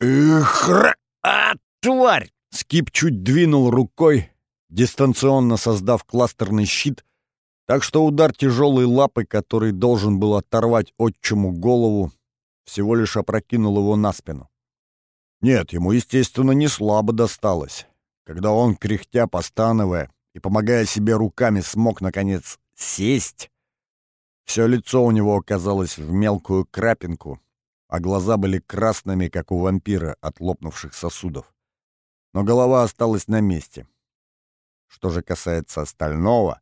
Эх, а, тварь! Скип чуть двинул рукой, дистанционно создав кластерный щит, так что удар тяжелой лапы, который должен был оторвать отчиму голову, всего лишь опрокинул его на спину. Нет, ему, естественно, не слабо досталось. Когда он, кряхтя, постановая и помогая себе руками, смог, наконец, сесть, все лицо у него оказалось в мелкую крапинку, а глаза были красными, как у вампира от лопнувших сосудов. Но голова осталась на месте. Что же касается остального,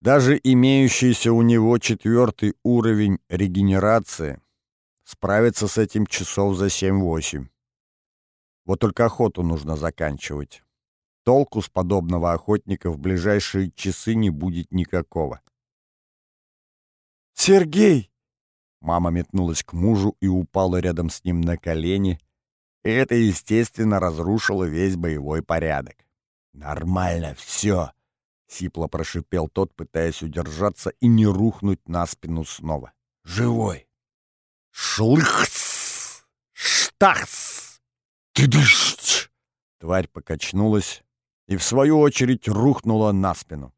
даже имеющийся у него четвертый уровень регенерации справится с этим часов за 7-8. Вот только охоту нужно заканчивать. Толку с подобного охотника в ближайшие часы не будет никакого. «Сергей!» Мама метнулась к мужу и упала рядом с ним на колени, и это, естественно, разрушило весь боевой порядок. «Нормально все!» — сипло прошипел тот, пытаясь удержаться и не рухнуть на спину снова. «Живой!» «Шлыхс! Штахс! Ты дышь!» Тварь покачнулась и, в свою очередь, рухнула на спину.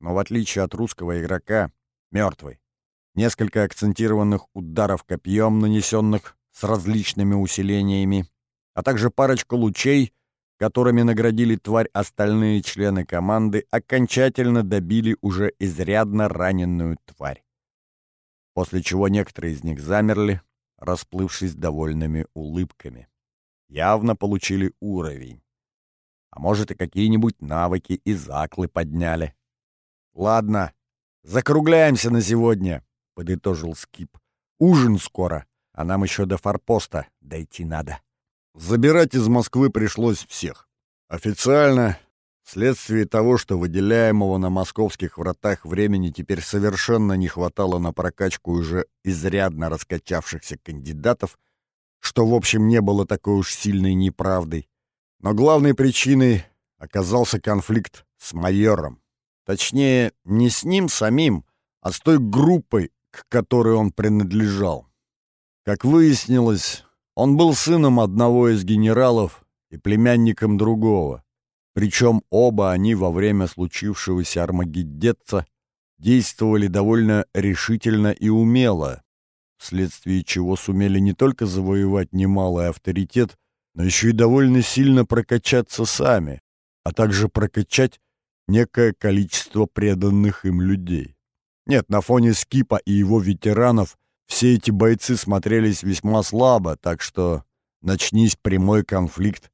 Но в отличие от русского игрока, мертвый. Несколько акцентированных ударов копьем, нанесенных с различными усилениями, а также парочка лучей, которыми наградили тварь остальные члены команды, окончательно добили уже изрядно раненую тварь. После чего некоторые из них замерли, расплывшись довольными улыбками. Явно получили уровень. А может, и какие-нибудь навыки и заклы подняли. «Ладно, закругляемся на сегодня», — подытожил Скип. «Ужин скоро, а нам еще до форпоста дойти надо». Забирать из Москвы пришлось всех. Официально, вследствие того, что выделяемого на московских вратах времени теперь совершенно не хватало на прокачку уже изрядно раскачавшихся кандидатов, что, в общем, не было такой уж сильной неправдой. Но главной причиной оказался конфликт с майором. Точнее, не с ним самим, а с той группой, к которой он принадлежал. Как выяснилось, он был сыном одного из генералов и племянником другого. Причем оба они во время случившегося Армагеддетца действовали довольно решительно и умело, вследствие чего сумели не только завоевать немалый авторитет, но еще и довольно сильно прокачаться сами, а также прокачать некое количество преданных им людей. Нет, на фоне Скипа и его ветеранов все эти бойцы смотрелись весьма слабо, так что начнись прямой конфликт,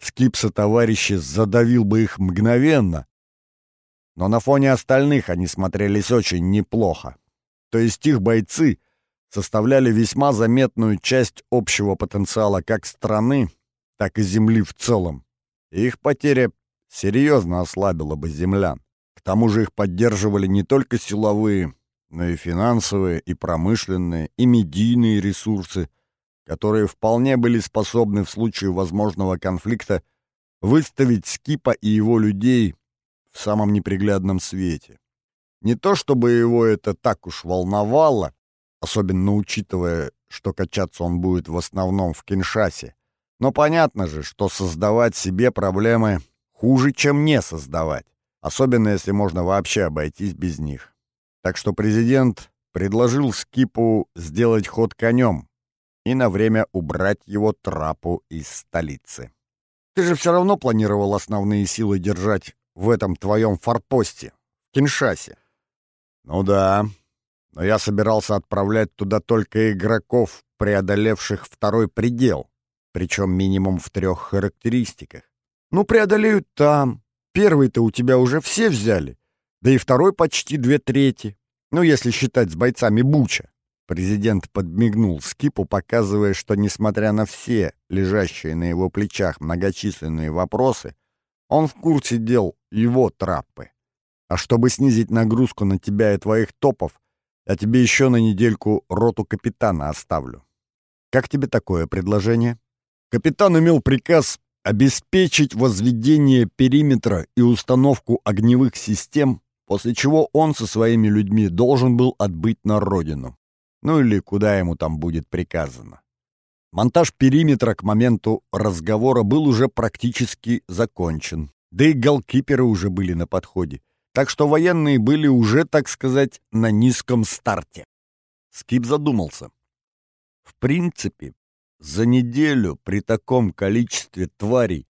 Скипса товарищи задавил бы их мгновенно. Но на фоне остальных они смотрелись очень неплохо. То есть их бойцы составляли весьма заметную часть общего потенциала как страны, так и земли в целом. И их потеря серьезно ослабила бы землян. Тому же их поддерживали не только силовые, но и финансовые, и промышленные, и медийные ресурсы, которые вполне были способны в случае возможного конфликта выставить Скипа и его людей в самом неприглядном свете. Не то чтобы его это так уж волновало, особенно учитывая, что качаться он будет в основном в Киншасе, но понятно же, что создавать себе проблемы хуже, чем не создавать особенно если можно вообще обойтись без них. Так что президент предложил Скипу сделать ход конем и на время убрать его трапу из столицы. Ты же все равно планировал основные силы держать в этом твоем форпосте, в Киншасе. Ну да, но я собирался отправлять туда только игроков, преодолевших второй предел, причем минимум в трех характеристиках. Ну, преодолеют там, Первый-то у тебя уже все взяли, да и второй почти две трети. Ну, если считать с бойцами Буча. Президент подмигнул Скипу, показывая, что, несмотря на все лежащие на его плечах многочисленные вопросы, он в курсе дел его траппы. А чтобы снизить нагрузку на тебя и твоих топов, я тебе еще на недельку роту капитана оставлю. Как тебе такое предложение? Капитан имел приказ обеспечить возведение периметра и установку огневых систем, после чего он со своими людьми должен был отбыть на родину. Ну или куда ему там будет приказано. Монтаж периметра к моменту разговора был уже практически закончен. Да и голкиперы уже были на подходе. Так что военные были уже, так сказать, на низком старте. Скип задумался. В принципе, за неделю при таком количестве тварей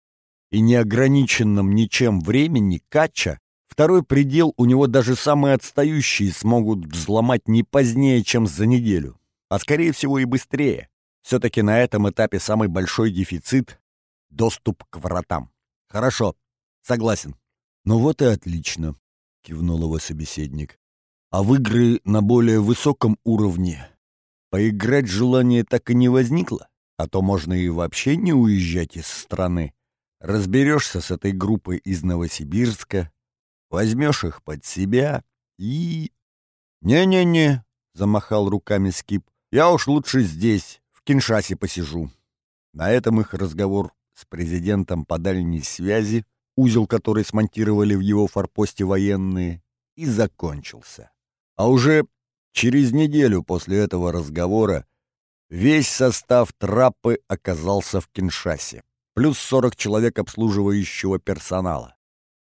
и неограниченном ничем времени Кача, второй предел у него даже самые отстающие смогут взломать не позднее, чем за неделю, а скорее всего и быстрее. Все-таки на этом этапе самый большой дефицит — доступ к вратам. Хорошо, согласен. Ну вот и отлично, — кивнул его собеседник. А в игры на более высоком уровне поиграть желание так и не возникло? А то можно и вообще не уезжать из страны. Разберешься с этой группой из Новосибирска, возьмешь их под себя и... «Не-не-не», — замахал руками Скип, — «я уж лучше здесь, в Киншасе посижу. На этом их разговор с президентом по дальней связи, узел который смонтировали в его форпосте военные, и закончился. А уже через неделю после этого разговора весь состав траппы оказался в Киншасе, плюс 40 человек обслуживающего персонала.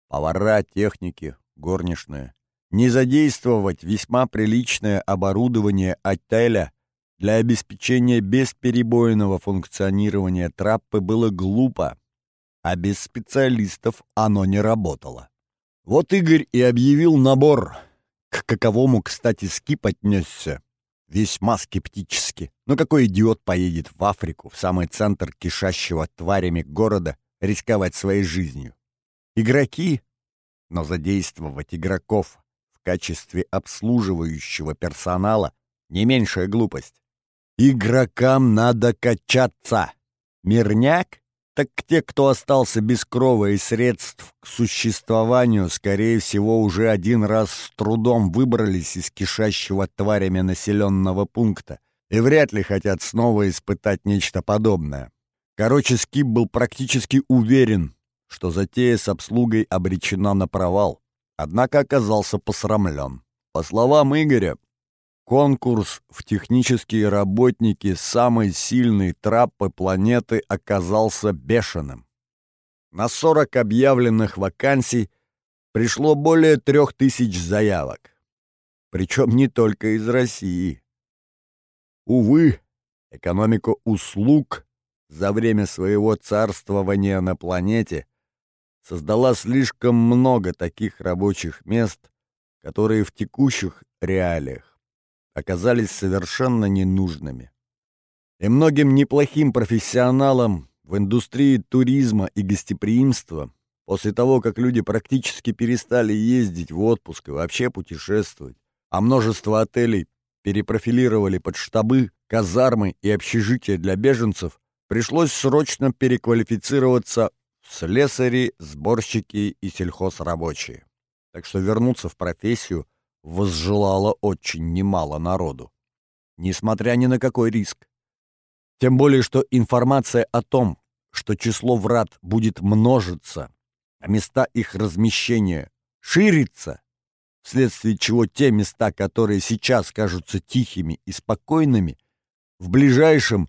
Повара, техники, горничные. Не задействовать весьма приличное оборудование отеля для обеспечения бесперебойного функционирования траппы было глупо, а без специалистов оно не работало. Вот Игорь и объявил набор, к каковому, кстати, Скип отнесся весьма скептически. Но какой идиот поедет в Африку, в самый центр кишащего тварями города, рисковать своей жизнью? Игроки, но задействовать игроков в качестве обслуживающего персонала — не меньшая глупость. Игрокам надо качаться. Мирняк? Так те, кто остался без крова и средств к существованию, скорее всего, уже один раз с трудом выбрались из кишащего тварями населенного пункта и вряд ли хотят снова испытать нечто подобное. Короче, Скип был практически уверен, что затея с обслугой обречена на провал, однако оказался посрамлен. По словам Игоря, Конкурс в технические работники самой сильной траппы планеты оказался бешеным. На 40 объявленных вакансий пришло более трех тысяч заявок. Причем не только из России. Увы, экономика услуг за время своего царствования на планете создала слишком много таких рабочих мест, которые в текущих реалиях оказались совершенно ненужными. И многим неплохим профессионалам в индустрии туризма и гостеприимства после того, как люди практически перестали ездить в отпуск и вообще путешествовать, а множество отелей перепрофилировали под штабы, казармы и общежития для беженцев, пришлось срочно переквалифицироваться в слесари, сборщики и сельхозрабочие. Так что вернуться в профессию – возжелало очень немало народу. Несмотря ни на какой риск. Тем более, что информация о том, что число врат будет множиться, а места их размещения шириться, вследствие чего те места, которые сейчас кажутся тихими и спокойными, в ближайшем,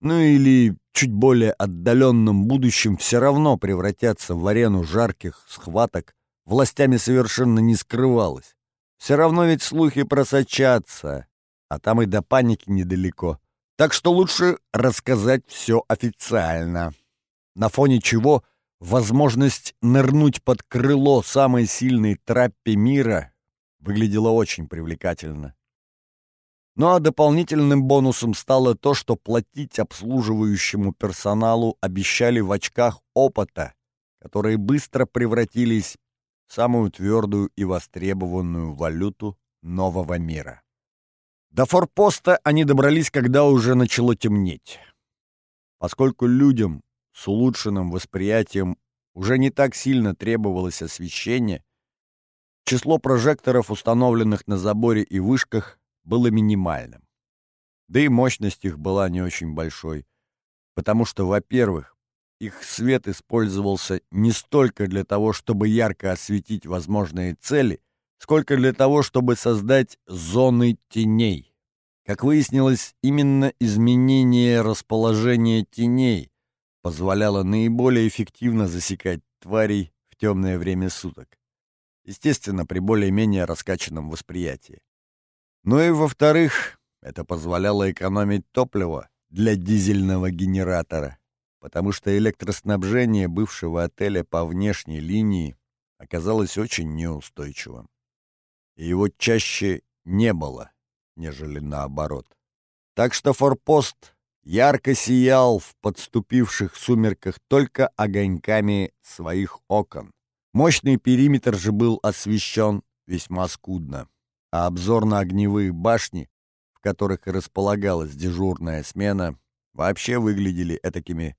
ну или чуть более отдаленном будущем все равно превратятся в арену жарких схваток, властями совершенно не скрывалось. Все равно ведь слухи просочатся, а там и до паники недалеко. Так что лучше рассказать все официально. На фоне чего возможность нырнуть под крыло самой сильной траппе мира выглядела очень привлекательно. Ну а дополнительным бонусом стало то, что платить обслуживающему персоналу обещали в очках опыта, которые быстро превратились самую твердую и востребованную валюту нового мира. До форпоста они добрались, когда уже начало темнеть. Поскольку людям с улучшенным восприятием уже не так сильно требовалось освещение, число прожекторов, установленных на заборе и вышках, было минимальным. Да и мощность их была не очень большой, потому что, во-первых, их свет использовался не столько для того, чтобы ярко осветить возможные цели, сколько для того, чтобы создать зоны теней. Как выяснилось, именно изменение расположения теней позволяло наиболее эффективно засекать тварей в темное время суток. Естественно, при более-менее раскачанном восприятии. Ну и во-вторых, это позволяло экономить топливо для дизельного генератора, потому что электроснабжение бывшего отеля по внешней линии оказалось очень неустойчивым. И его чаще не было, нежели наоборот. Так что форпост ярко сиял в подступивших сумерках только огоньками своих окон. Мощный периметр же был освещен весьма скудно, а обзор на огневые башни, в которых и располагалась дежурная смена, вообще выглядели этакими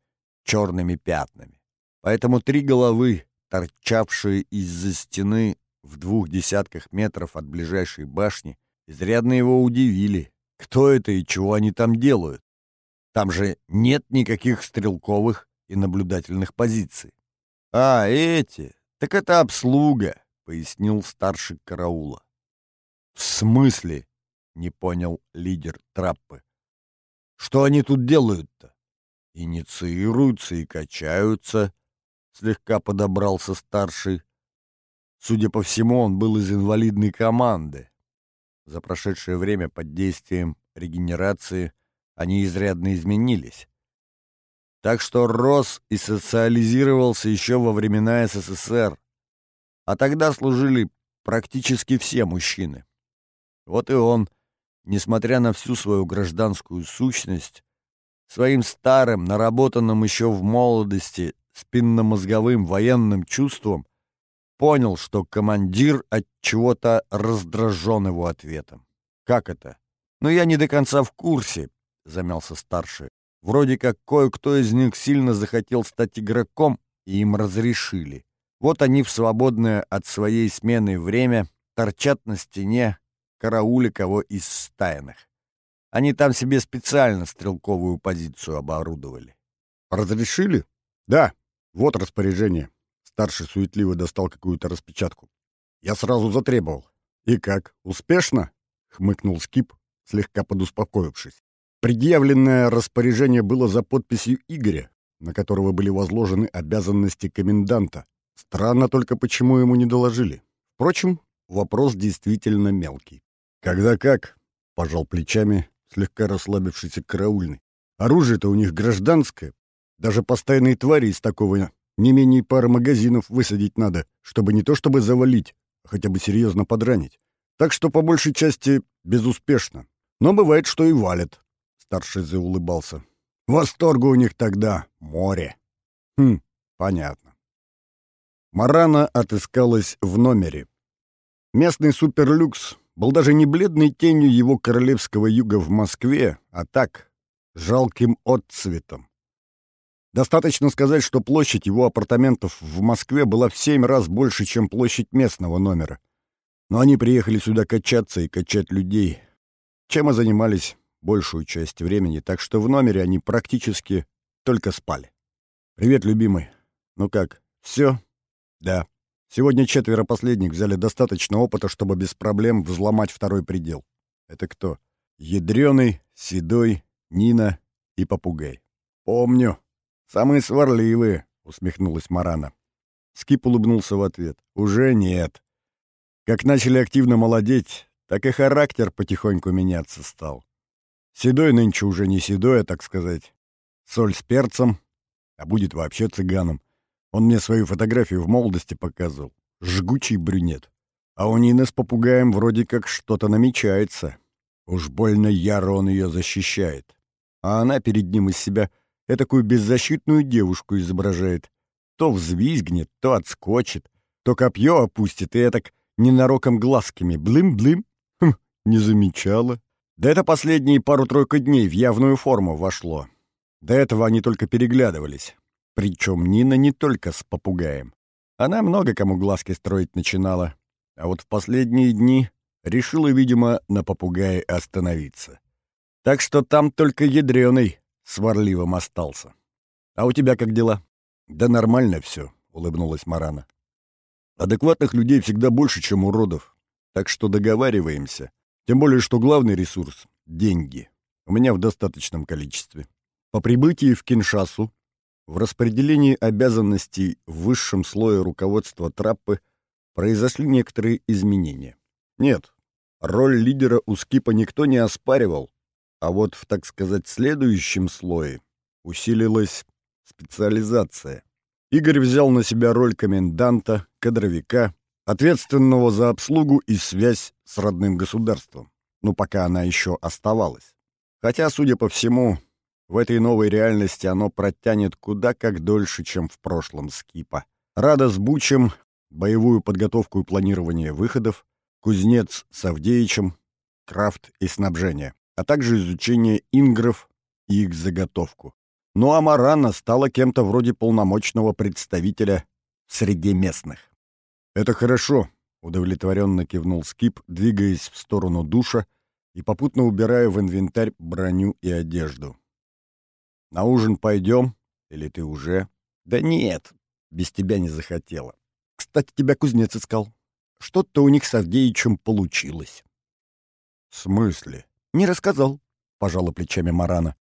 черными пятнами. Поэтому три головы, торчавшие из-за стены в двух десятках метров от ближайшей башни, изрядно его удивили. Кто это и чего они там делают? Там же нет никаких стрелковых и наблюдательных позиций. «А, эти? Так это обслуга», — пояснил старший караула. «В смысле?» — не понял лидер траппы. «Что они тут делают-то?» «Инициируются и качаются», — слегка подобрался старший. Судя по всему, он был из инвалидной команды. За прошедшее время под действием регенерации они изрядно изменились. Так что рос и социализировался еще во времена СССР, а тогда служили практически все мужчины. Вот и он, несмотря на всю свою гражданскую сущность, своим старым, наработанным еще в молодости, спинномозговым военным чувством понял, что командир от чего-то раздражен его ответом. «Как это?» «Ну, я не до конца в курсе», — замялся старший. «Вроде как кое-кто из них сильно захотел стать игроком, и им разрешили. Вот они в свободное от своей смены время торчат на стене, караули кого из стаянных. Они там себе специально стрелковую позицию оборудовали». «Разрешили?» «Да, вот распоряжение». Старший суетливо достал какую-то распечатку. Я сразу затребовал. «И как, успешно?» — хмыкнул Скип, слегка подуспокоившись. Предъявленное распоряжение было за подписью Игоря, на которого были возложены обязанности коменданта. Странно только, почему ему не доложили. Впрочем, вопрос действительно мелкий. «Когда как?» — пожал плечами, слегка расслабившийся караульный. «Оружие-то у них гражданское. Даже постоянные твари из такого не менее пары магазинов высадить надо, чтобы не то чтобы завалить, а хотя бы серьезно подранить. Так что по большей части безуспешно. Но бывает, что и валят. Старший заулыбался. Восторга у них тогда море. Хм, понятно. Марана отыскалась в номере. Местный суперлюкс был даже не бледной тенью его королевского юга в Москве, а так, жалким отцветом. Достаточно сказать, что площадь его апартаментов в Москве была в семь раз больше, чем площадь местного номера. Но они приехали сюда качаться и качать людей, чем и занимались большую часть времени, так что в номере они практически только спали. «Привет, любимый. Ну как, все?» «Да. Сегодня четверо последних взяли достаточно опыта, чтобы без проблем взломать второй предел. Это кто? Ядреный, Седой, Нина и Попугай. Помню. «Самые сварливые», — усмехнулась Марана. Скип улыбнулся в ответ. «Уже нет. Как начали активно молодеть, так и характер потихоньку меняться стал. Седой нынче уже не седой, а, так сказать, соль с перцем, а будет вообще цыганом. Он мне свою фотографию в молодости показывал. Жгучий брюнет. А у Нины с попугаем вроде как что-то намечается. Уж больно яро он ее защищает. А она перед ним из себя этакую беззащитную девушку изображает. То взвизгнет, то отскочит, то копье опустит и этак ненароком глазками блым-блым. Хм, не замечала. Да это последние пару-тройку дней в явную форму вошло. До этого они только переглядывались. Причем Нина не только с попугаем. Она много кому глазки строить начинала. А вот в последние дни решила, видимо, на попугае остановиться. Так что там только ядреный сварливым остался. «А у тебя как дела?» «Да нормально все», — улыбнулась Марана. «Адекватных людей всегда больше, чем уродов, так что договариваемся. Тем более, что главный ресурс деньги. У меня в достаточном количестве. По прибытии в Киншасу в распределении обязанностей в высшем слое руководства Траппы произошли некоторые изменения. Нет, роль лидера у Скипа никто не оспаривал, а вот в, так сказать, следующем слое усилилась специализация. Игорь взял на себя роль коменданта, кадровика, ответственного за обслугу и связь с родным государством. Ну, пока она еще оставалась. Хотя, судя по всему, в этой новой реальности оно протянет куда как дольше, чем в прошлом скипа. Рада с Бучем, боевую подготовку и планирование выходов, кузнец с Авдеичем, крафт и снабжение, а также изучение ингров и их заготовку. Ну а Марана стала кем-то вроде полномочного представителя среди местных. «Это хорошо», — удовлетворенно кивнул Скип, двигаясь в сторону душа и попутно убирая в инвентарь броню и одежду. «На ужин пойдем? Или ты уже?» «Да нет, без тебя не захотела. Кстати, тебя кузнец искал. Что-то у них с Авдеичем получилось». «В смысле?» «Не рассказал», — пожала плечами Марана.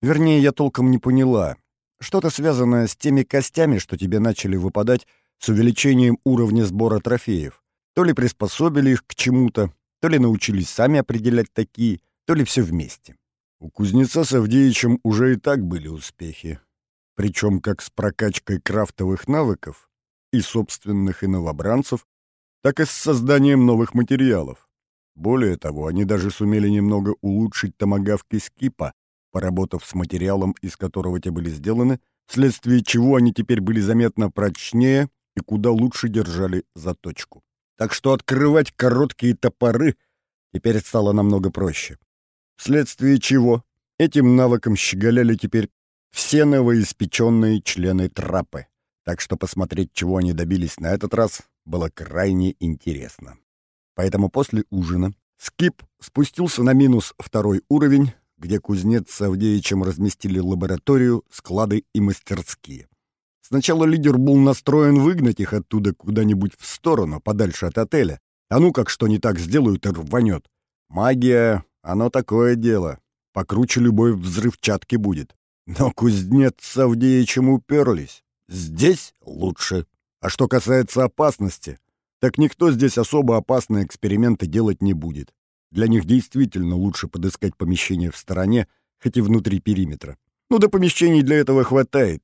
«Вернее, я толком не поняла. Что-то связанное с теми костями, что тебе начали выпадать с увеличением уровня сбора трофеев. То ли приспособили их к чему-то, то ли научились сами определять такие, то ли все вместе. У кузнеца с Авдеичем уже и так были успехи. Причем как с прокачкой крафтовых навыков и собственных и новобранцев, так и с созданием новых материалов. Более того, они даже сумели немного улучшить томогавки скипа, поработав с материалом, из которого те были сделаны, вследствие чего они теперь были заметно прочнее и куда лучше держали заточку. Так что открывать короткие топоры теперь стало намного проще. Вследствие чего этим навыком щеголяли теперь все новоиспеченные члены трапы. Так что посмотреть, чего они добились на этот раз, было крайне интересно. Поэтому после ужина Скип спустился на минус второй уровень, где кузнец с Авдеичем разместили лабораторию, склады и мастерские. Сначала лидер был настроен выгнать их оттуда куда-нибудь в сторону, подальше от отеля. А ну как что не так сделают и рванет. Магия, оно такое дело. Покруче любой взрывчатки будет. Но кузнец с Авдеичем уперлись. Здесь лучше. А что касается опасности, так никто здесь особо опасные эксперименты делать не будет. Для них действительно лучше подыскать помещение в стороне, хоть и внутри периметра. Ну да помещений для этого хватает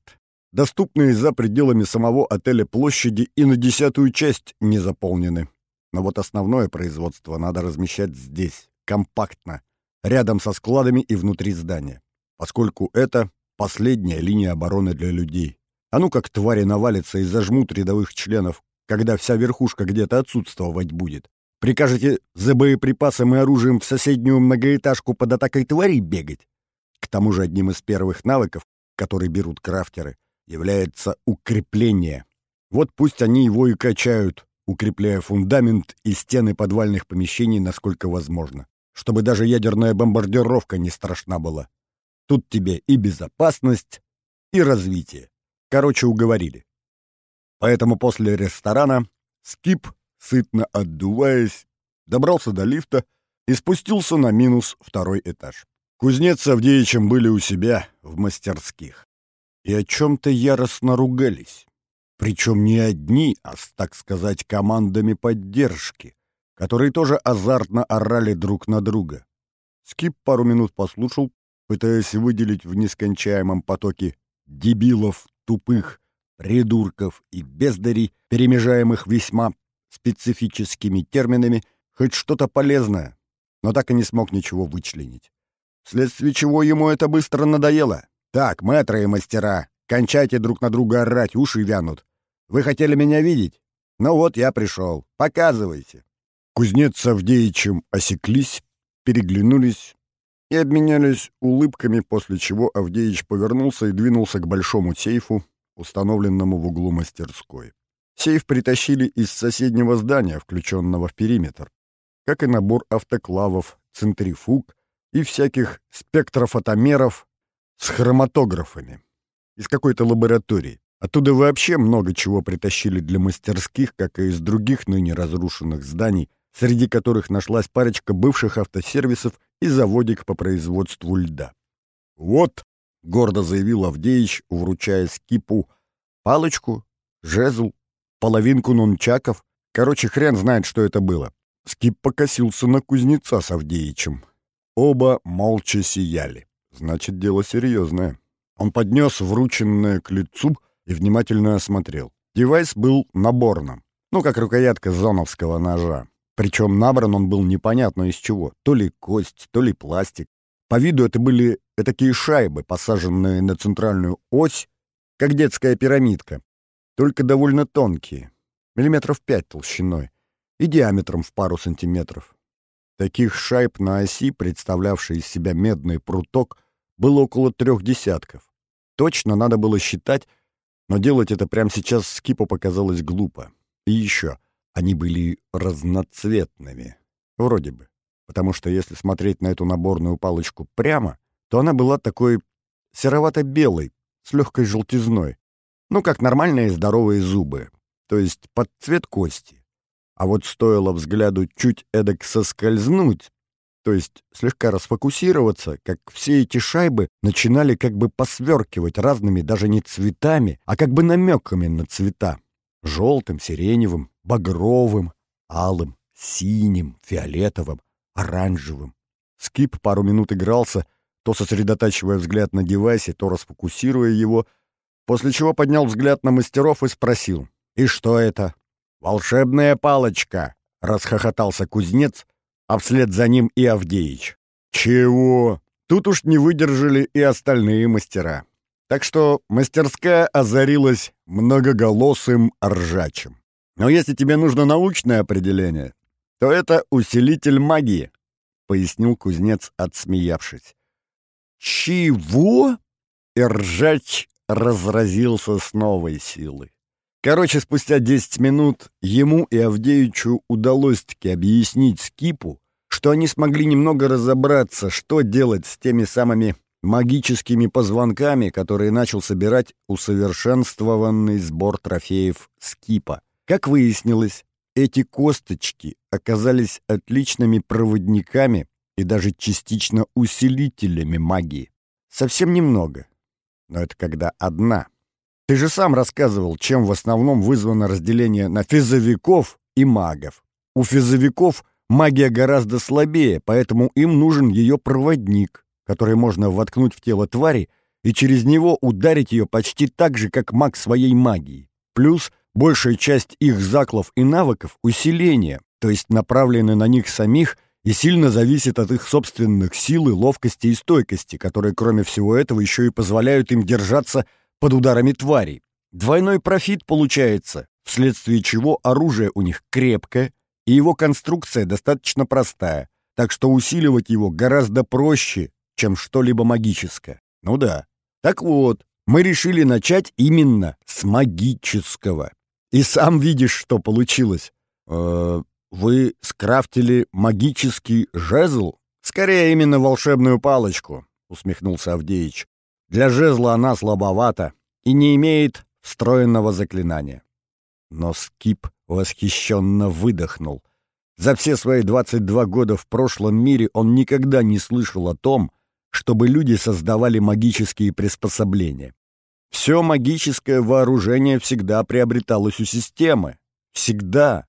доступные за пределами самого отеля площади и на десятую часть не заполнены. Но вот основное производство надо размещать здесь, компактно, рядом со складами и внутри здания, поскольку это последняя линия обороны для людей. А ну как твари навалятся и зажмут рядовых членов, когда вся верхушка где-то отсутствовать будет. Прикажете за боеприпасом и оружием в соседнюю многоэтажку под атакой тварей бегать? К тому же одним из первых навыков, которые берут крафтеры — является укрепление. Вот пусть они его и качают, укрепляя фундамент и стены подвальных помещений насколько возможно, чтобы даже ядерная бомбардировка не страшна была. Тут тебе и безопасность, и развитие. Короче, уговорили. Поэтому после ресторана Скип, сытно отдуваясь, добрался до лифта и спустился на минус второй этаж. Кузнец с Авдеичем были у себя в мастерских и о чем-то яростно ругались. Причем не одни, а так сказать, командами поддержки, которые тоже азартно орали друг на друга. Скип пару минут послушал, пытаясь выделить в нескончаемом потоке дебилов, тупых, придурков и бездарей, перемежаемых весьма специфическими терминами, хоть что-то полезное, но так и не смог ничего вычленить. Вследствие чего ему это быстро надоело. «Так, мэтры и мастера, кончайте друг на друга орать, уши вянут. Вы хотели меня видеть? Ну вот, я пришел. Показывайте». Кузнец с Авдеичем осеклись, переглянулись и обменялись улыбками, после чего Авдеич повернулся и двинулся к большому сейфу, установленному в углу мастерской. Сейф притащили из соседнего здания, включенного в периметр, как и набор автоклавов, центрифуг и всяких спектрофотомеров, с хроматографами. Из какой-то лаборатории. Оттуда вообще много чего притащили для мастерских, как и из других ныне разрушенных зданий, среди которых нашлась парочка бывших автосервисов и заводик по производству льда. «Вот», — гордо заявил Авдеич, вручая скипу палочку, жезл, половинку нунчаков. Короче, хрен знает, что это было. Скип покосился на кузнеца с Авдеичем. Оба молча сияли. Значит, дело серьезное. Он поднес врученное к лицу и внимательно осмотрел. Девайс был наборным, ну, как рукоятка зоновского ножа. Причем набран он был непонятно из чего. То ли кость, то ли пластик. По виду это были такие шайбы, посаженные на центральную ось, как детская пирамидка. Только довольно тонкие, миллиметров пять толщиной и диаметром в пару сантиметров. Таких шайб на оси, представлявшей из себя медный пруток, было около трех десятков. Точно надо было считать, но делать это прямо сейчас Скипу показалось глупо. И еще — они были разноцветными. Вроде бы. Потому что если смотреть на эту наборную палочку прямо, то она была такой серовато-белой, с легкой желтизной. Ну, как нормальные здоровые зубы. То есть под цвет кости. А вот стоило взгляду чуть эдак соскользнуть, то есть слегка расфокусироваться, как все эти шайбы начинали как бы посверкивать разными даже не цветами, а как бы намеками на цвета. Желтым, сиреневым, багровым, алым, синим, фиолетовым, оранжевым. Скип пару минут игрался, то сосредотачивая взгляд на девайсе, то расфокусируя его, после чего поднял взгляд на мастеров и спросил. «И что это?» «Волшебная палочка!» — расхохотался кузнец, а вслед за ним и Авдеич. «Чего?» Тут уж не выдержали и остальные мастера. Так что мастерская озарилась многоголосым ржачем. Но если тебе нужно научное определение, то это усилитель магии, — пояснил кузнец, отсмеявшись. «Чего?» И ржач разразился с новой силой. Короче, спустя десять минут ему и Авдеичу удалось-таки объяснить Скипу, что они смогли немного разобраться, что делать с теми самыми магическими позвонками, которые начал собирать усовершенствованный сбор трофеев Скипа. Как выяснилось, эти косточки оказались отличными проводниками и даже частично усилителями магии. Совсем немного. Но это когда одна. Ты же сам рассказывал, чем в основном вызвано разделение на физовиков и магов. У физовиков магия гораздо слабее, поэтому им нужен ее проводник, который можно воткнуть в тело твари и через него ударить ее почти так же, как маг своей магии. Плюс большая часть их заклов и навыков — усиление, то есть направлены на них самих и сильно зависит от их собственных сил и ловкости и стойкости, которые, кроме всего этого, еще и позволяют им держаться под ударами тварей. Двойной профит получается, вследствие чего оружие у них крепкое, и его конструкция достаточно простая, так что усиливать его гораздо проще, чем что-либо магическое. Ну да. Так вот, мы решили начать именно с магического. И сам видишь, что получилось. Э, вы скрафтили магический жезл? Скорее, именно волшебную палочку, усмехнулся Авдеич. Для жезла она слабовата и не имеет встроенного заклинания. Но Скип восхищенно выдохнул. За все свои 22 года в прошлом мире он никогда не слышал о том, чтобы люди создавали магические приспособления. Все магическое вооружение всегда приобреталось у системы. Всегда.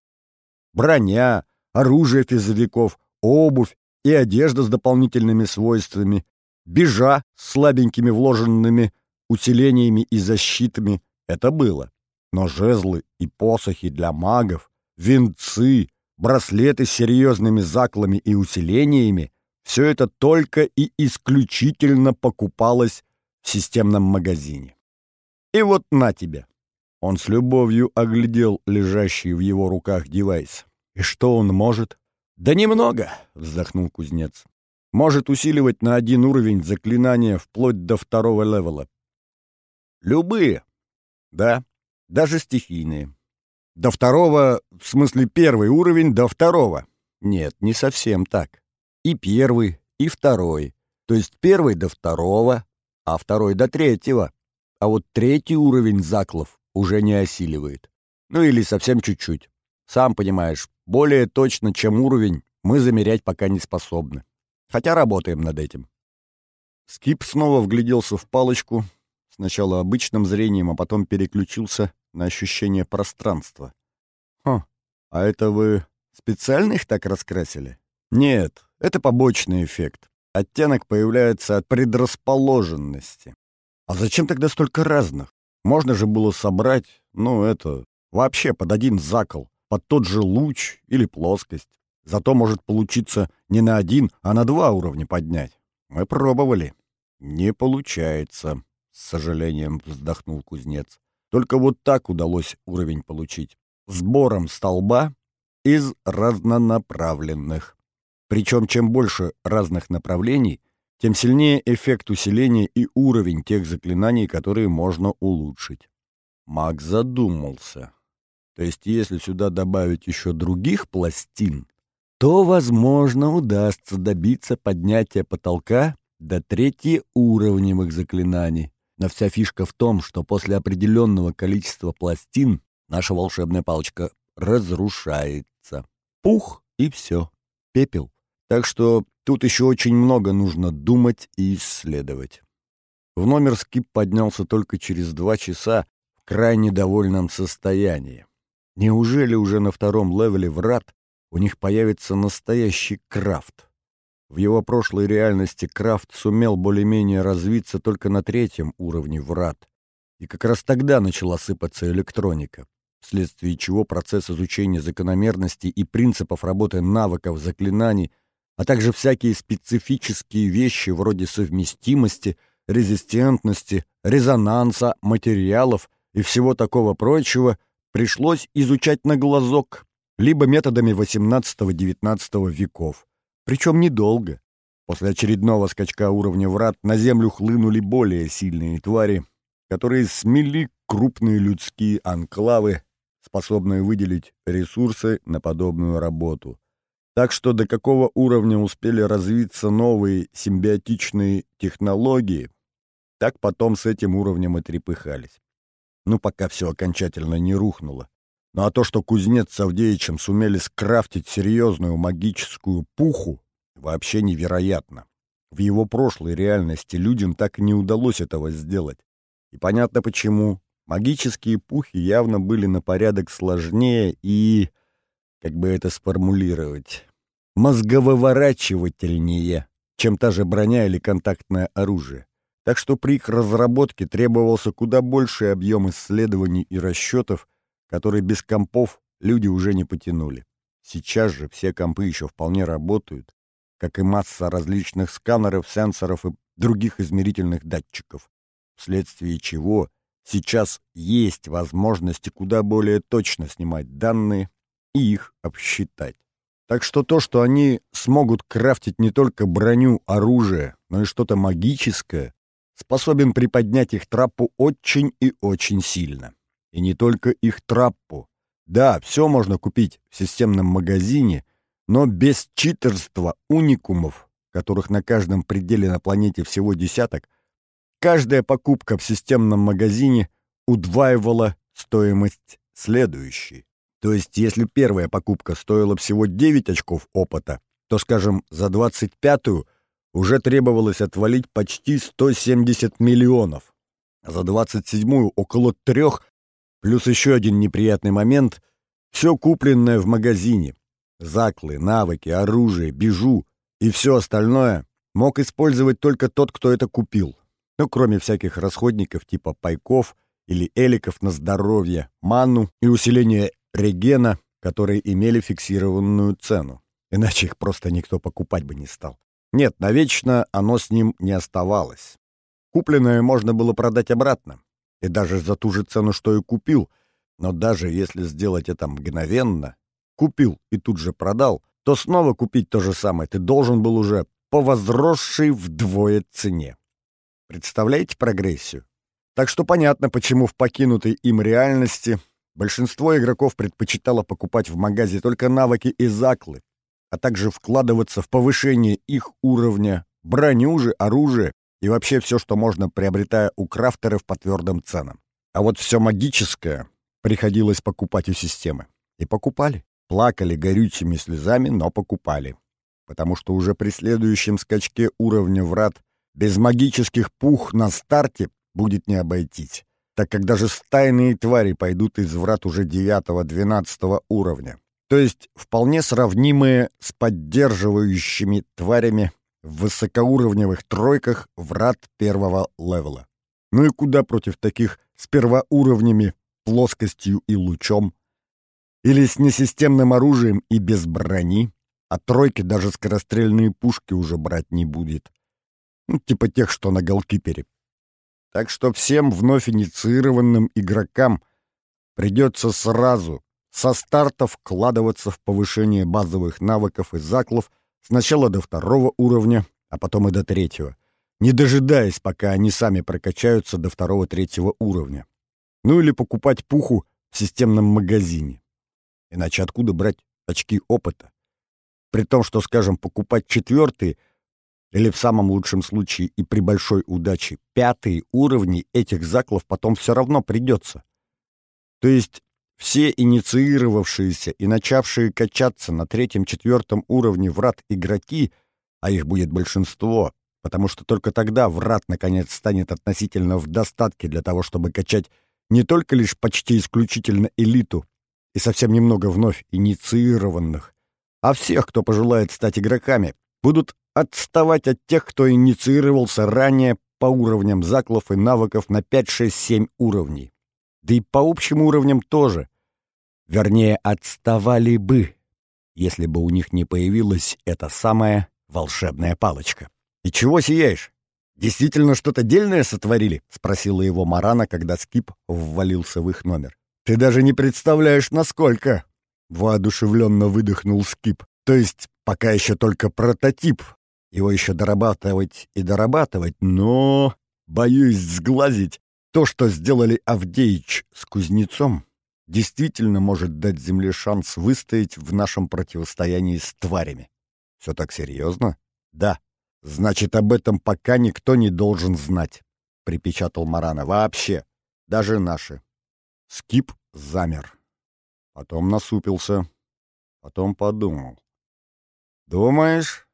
Броня, оружие физовиков, обувь и одежда с дополнительными свойствами, бежа с слабенькими вложенными усилениями и защитами — это было. Но жезлы и посохи для магов, венцы, браслеты с серьезными заклами и усилениями — все это только и исключительно покупалось в системном магазине. И вот на тебе. Он с любовью оглядел лежащий в его руках девайс. И что он может? Да немного, вздохнул кузнец. Может усиливать на один уровень заклинания вплоть до второго левела. Любые. Да, даже стихийные. До второго, в смысле первый уровень до второго. Нет, не совсем так. И первый, и второй. То есть первый до второго, а второй до третьего а вот третий уровень заклов уже не осиливает. Ну или совсем чуть-чуть. Сам понимаешь, более точно, чем уровень, мы замерять пока не способны. Хотя работаем над этим. Скип снова вгляделся в палочку, сначала обычным зрением, а потом переключился на ощущение пространства. «Хм, а это вы специально их так раскрасили?» «Нет, это побочный эффект. Оттенок появляется от предрасположенности. А зачем тогда столько разных? Можно же было собрать, ну, это, вообще под один закол, под тот же луч или плоскость. Зато может получиться не на один, а на два уровня поднять. Мы пробовали. Не получается, с сожалением вздохнул кузнец. Только вот так удалось уровень получить. Сбором столба из разнонаправленных. Причем чем больше разных направлений, тем сильнее эффект усиления и уровень тех заклинаний, которые можно улучшить. Маг задумался. То есть если сюда добавить еще других пластин, то, возможно, удастся добиться поднятия потолка до третьеуровневых заклинаний. Но вся фишка в том, что после определенного количества пластин наша волшебная палочка разрушается. Пух и все. Пепел. Так что тут еще очень много нужно думать и исследовать. В номер Скип поднялся только через два часа в крайне довольном состоянии. Неужели уже на втором левеле врат у них появится настоящий крафт? В его прошлой реальности крафт сумел более-менее развиться только на третьем уровне врат. И как раз тогда начала сыпаться электроника вследствие чего процесс изучения закономерностей и принципов работы навыков заклинаний, а также всякие специфические вещи вроде совместимости, резистентности, резонанса, материалов и всего такого прочего пришлось изучать на глазок, либо методами XVIII-XIX веков. Причем недолго. После очередного скачка уровня врат на землю хлынули более сильные твари, которые смели крупные людские анклавы способные выделить ресурсы на подобную работу. Так что до какого уровня успели развиться новые симбиотичные технологии, так потом с этим уровнем и трепыхались. Ну, пока все окончательно не рухнуло. Ну а то, что кузнец с Авдеичем сумели скрафтить серьезную магическую пуху, вообще невероятно. В его прошлой реальности людям так и не удалось этого сделать. И понятно почему. Магические пухи явно были на порядок сложнее и, как бы это сформулировать, мозговыворачивательнее, чем та же броня или контактное оружие. Так что при их разработке требовался куда больший объем исследований и расчетов, которые без компов люди уже не потянули. Сейчас же все компы еще вполне работают, как и масса различных сканеров, сенсоров и других измерительных датчиков, вследствие чего Сейчас есть возможности куда более точно снимать данные и их обсчитать. Так что то, что они смогут крафтить не только броню, оружие, но и что-то магическое, способен приподнять их траппу очень и очень сильно. И не только их траппу. Да, все можно купить в системном магазине, но без читерства уникумов, которых на каждом пределе на планете всего десяток, Каждая покупка в системном магазине удваивала стоимость следующей. То есть, если первая покупка стоила всего 9 очков опыта, то, скажем, за 25-ю уже требовалось отвалить почти 170 миллионов. А за 27-ю около трех, плюс еще один неприятный момент — все купленное в магазине. Заклы, навыки, оружие, бижу и все остальное мог использовать только тот, кто это купил. Ну, кроме всяких расходников типа пайков или эликов на здоровье, ману и усиление регена, которые имели фиксированную цену. Иначе их просто никто покупать бы не стал. Нет, навечно оно с ним не оставалось. Купленное можно было продать обратно. И даже за ту же цену, что и купил. Но даже если сделать это мгновенно, купил и тут же продал, то снова купить то же самое ты должен был уже по возросшей вдвое цене. Представляете прогрессию? Так что понятно, почему в покинутой им реальности большинство игроков предпочитало покупать в магазе только навыки и заклы, а также вкладываться в повышение их уровня, броню же, оружие и вообще все, что можно, приобретая у крафтеров по твердым ценам. А вот все магическое приходилось покупать у системы. И покупали. Плакали горючими слезами, но покупали. потому что уже при следующем скачке уровня врат без магических пух на старте будет не обойтись, так как даже стайные твари пойдут из врат уже 9-12 уровня. То есть вполне сравнимые с поддерживающими тварями в высокоуровневых тройках врат первого левела. Ну и куда против таких с первоуровнями, плоскостью и лучом? Или с несистемным оружием и без брони? А тройки даже скорострельные пушки уже брать не будет. Ну, типа тех, что на Галкипере. Так что всем вновь инициированным игрокам придется сразу, со старта вкладываться в повышение базовых навыков и заклов сначала до второго уровня, а потом и до третьего, не дожидаясь, пока они сами прокачаются до второго-третьего уровня. Ну или покупать пуху в системном магазине. Иначе откуда брать очки опыта? При том, что, скажем, покупать четвертые — или в самом лучшем случае и при большой удаче пятые уровни этих заклов потом все равно придется. То есть все инициировавшиеся и начавшие качаться на третьем-четвертом уровне врат игроки, а их будет большинство, потому что только тогда врат наконец станет относительно в достатке для того, чтобы качать не только лишь почти исключительно элиту и совсем немного вновь инициированных, а всех, кто пожелает стать игроками, будут отставать от тех, кто инициировался ранее по уровням заклов и навыков на 5-6-7 уровней. Да и по общим уровням тоже. Вернее, отставали бы, если бы у них не появилась эта самая волшебная палочка. «И чего сияешь? Действительно что-то дельное сотворили?» — спросила его Марана, когда Скип ввалился в их номер. «Ты даже не представляешь, насколько!» — воодушевленно выдохнул Скип. «То есть пока еще только прототип, его еще дорабатывать и дорабатывать, но, боюсь сглазить, то, что сделали Авдеич с кузнецом, действительно может дать Земле шанс выстоять в нашем противостоянии с тварями. Все так серьезно? Да. Значит, об этом пока никто не должен знать, припечатал Марана. Вообще, даже наши. Скип замер. Потом насупился. Потом подумал. «Думаешь?»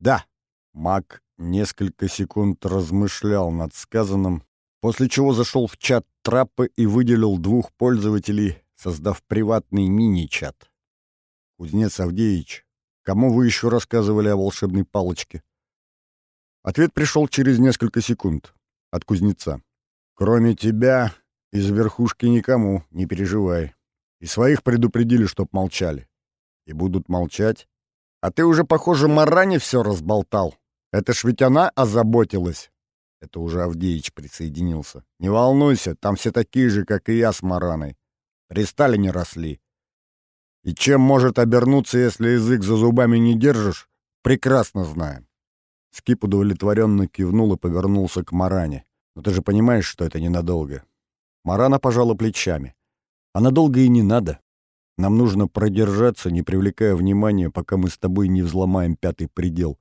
«Да». Мак несколько секунд размышлял над сказанным, после чего зашел в чат траппы и выделил двух пользователей, создав приватный мини-чат. «Кузнец Авдеевич, кому вы еще рассказывали о волшебной палочке?» Ответ пришел через несколько секунд от кузнеца. «Кроме тебя, из верхушки никому, не переживай. И своих предупредили, чтоб молчали. И будут молчать, а ты уже, похоже, Маране все разболтал. Это ж ведь она озаботилась. Это уже Авдеич присоединился. Не волнуйся, там все такие же, как и я с Мараной. При Сталине росли. И чем может обернуться, если язык за зубами не держишь, прекрасно знаем. Скип удовлетворенно кивнул и повернулся к Маране. Но ты же понимаешь, что это ненадолго. Марана пожала плечами. А надолго и не надо. Нам нужно продержаться, не привлекая внимания, пока мы с тобой не взломаем пятый предел.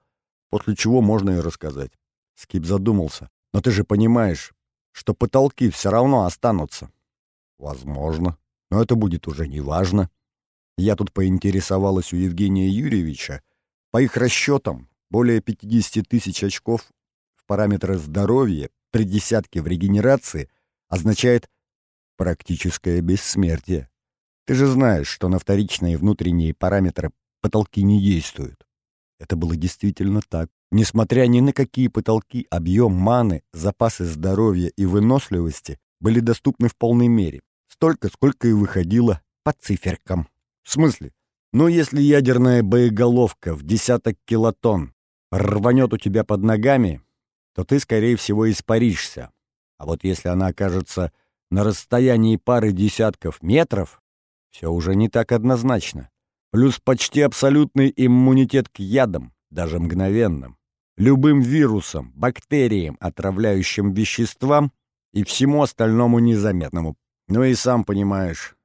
После чего можно и рассказать. Скип задумался. Но ты же понимаешь, что потолки все равно останутся. Возможно. Но это будет уже не важно. Я тут поинтересовалась у Евгения Юрьевича. По их расчетам, более 50 тысяч очков в параметры здоровья при десятке в регенерации означает практическое бессмертие. Ты же знаешь, что на вторичные внутренние параметры потолки не действуют. Это было действительно так. Несмотря ни на какие потолки, объем маны, запасы здоровья и выносливости были доступны в полной мере. Столько, сколько и выходило по циферкам. В смысле? Ну, если ядерная боеголовка в десяток килотонн рванет у тебя под ногами, то ты, скорее всего, испаришься. А вот если она окажется на расстоянии пары десятков метров, все уже не так однозначно. Плюс почти абсолютный иммунитет к ядам, даже мгновенным. Любым вирусам, бактериям, отравляющим веществам и всему остальному незаметному. Ну и сам понимаешь,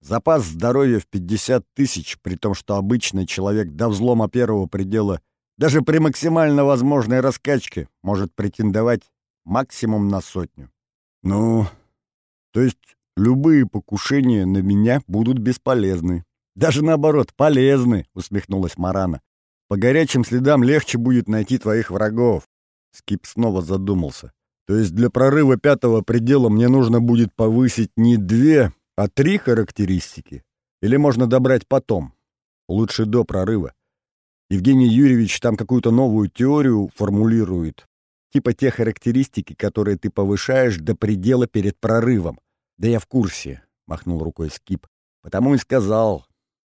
запас здоровья в 50 тысяч, при том, что обычный человек до взлома первого предела даже при максимально возможной раскачке может претендовать максимум на сотню. Ну, то есть любые покушения на меня будут бесполезны. Даже наоборот, полезны, усмехнулась Марана. По горячим следам легче будет найти твоих врагов. Скип снова задумался. То есть для прорыва пятого предела мне нужно будет повысить не две, а три характеристики? Или можно добрать потом? Лучше до прорыва. Евгений Юрьевич там какую-то новую теорию формулирует. Типа те характеристики, которые ты повышаешь до предела перед прорывом. Да я в курсе, махнул рукой Скип. Потому и сказал,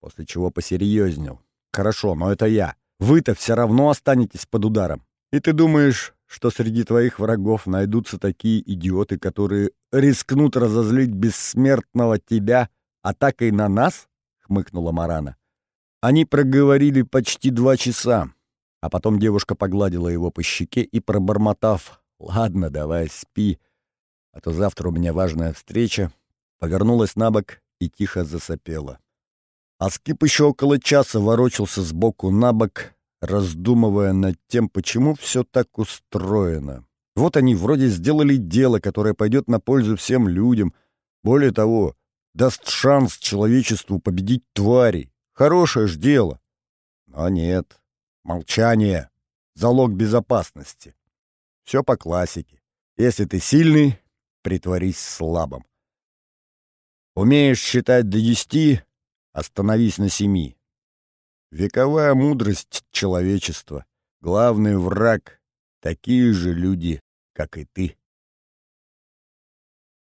после чего посерьезнел. Хорошо, но это я. Вы-то все равно останетесь под ударом. И ты думаешь, что среди твоих врагов найдутся такие идиоты, которые рискнут разозлить бессмертного тебя атакой на нас? — хмыкнула Марана. Они проговорили почти два часа, а потом девушка погладила его по щеке и, пробормотав «Ладно, давай, спи, а то завтра у меня важная встреча», повернулась на бок и тихо засопела. А Скип еще около часа ворочался сбоку на бок, раздумывая над тем, почему все так устроено. Вот они вроде сделали дело, которое пойдет на пользу всем людям. Более того, даст шанс человечеству победить тварей. Хорошее ж дело. Но нет. Молчание. Залог безопасности. Все по классике. Если ты сильный, притворись слабым. Умеешь считать до десяти Остановись на семи. Вековая мудрость человечества. Главный враг — такие же люди, как и ты.